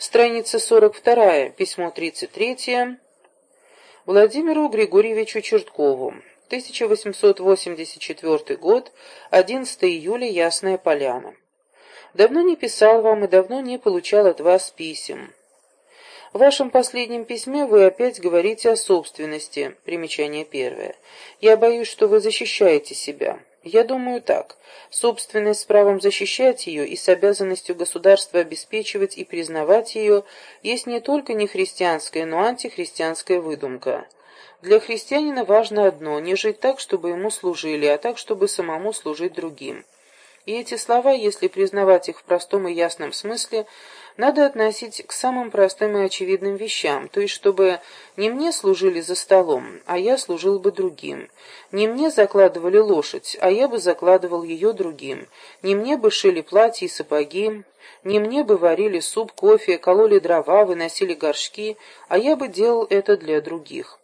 Страница 42, письмо 33, Владимиру Григорьевичу Черткову. 1884 год, 11 июля, Ясная Поляна. Давно не писал вам и давно не получал от вас писем. В вашем последнем письме вы опять говорите о собственности. Примечание первое. Я боюсь, что вы защищаете себя. Я думаю так. Собственность с правом защищать ее и с обязанностью государства обеспечивать и признавать ее есть не только не христианская, но антихристианская выдумка. Для христианина важно одно – не жить так, чтобы ему служили, а так, чтобы самому служить другим. И эти слова, если признавать их в простом и ясном смысле, надо относить к самым простым и очевидным вещам, то есть чтобы не мне служили за столом, а я служил бы другим, не мне закладывали лошадь, а я бы закладывал ее другим, не мне бы шили платья и сапоги, не мне бы варили суп, кофе, кололи дрова, выносили горшки, а я бы делал это для других.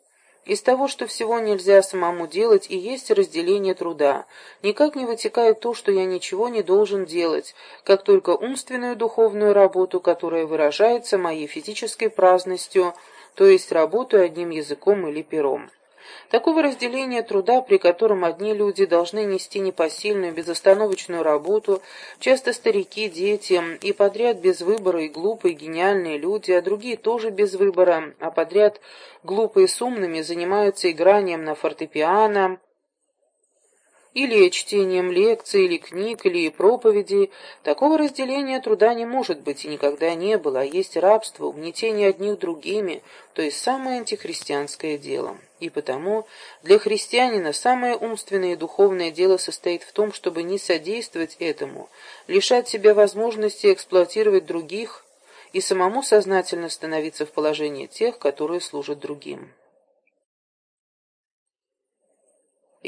Из того, что всего нельзя самому делать, и есть разделение труда. Никак не вытекает то, что я ничего не должен делать, как только умственную духовную работу, которая выражается моей физической праздностью, то есть работу одним языком или пером. Такого разделения труда, при котором одни люди должны нести непосильную, безостановочную работу, часто старики, дети, и подряд без выбора и глупые, гениальные люди, а другие тоже без выбора, а подряд глупые с умными занимаются игранием на фортепиано, или чтением лекций, или книг, или проповедей. Такого разделения труда не может быть и никогда не было, а есть рабство, угнетение одних другими, то есть самое антихристианское дело. И потому для христианина самое умственное и духовное дело состоит в том, чтобы не содействовать этому, лишать себя возможности эксплуатировать других и самому сознательно становиться в положении тех, которые служат другим.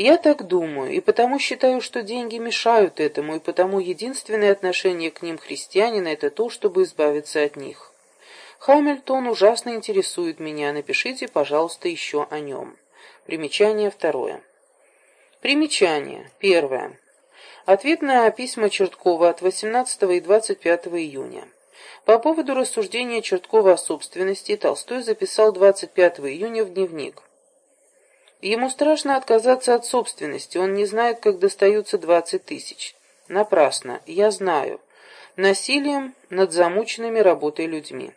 Я так думаю, и потому считаю, что деньги мешают этому, и потому единственное отношение к ним христианина – это то, чтобы избавиться от них. Хамильтон ужасно интересует меня, напишите, пожалуйста, еще о нем. Примечание второе. Примечание. Первое. Ответ на письма Черткова от 18 и 25 июня. По поводу рассуждения Черткова о собственности Толстой записал 25 июня в дневник. Ему страшно отказаться от собственности, он не знает, как достаются двадцать тысяч. Напрасно, я знаю. Насилием над замученными работой людьми.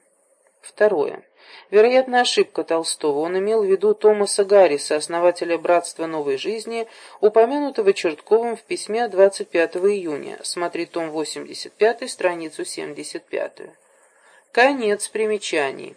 Второе. Вероятно, ошибка Толстого. Он имел в виду Томаса Гарриса, основателя Братства Новой Жизни, упомянутого Чертковым в письме 25 июня. Смотри том 85, страницу 75. Конец примечаний.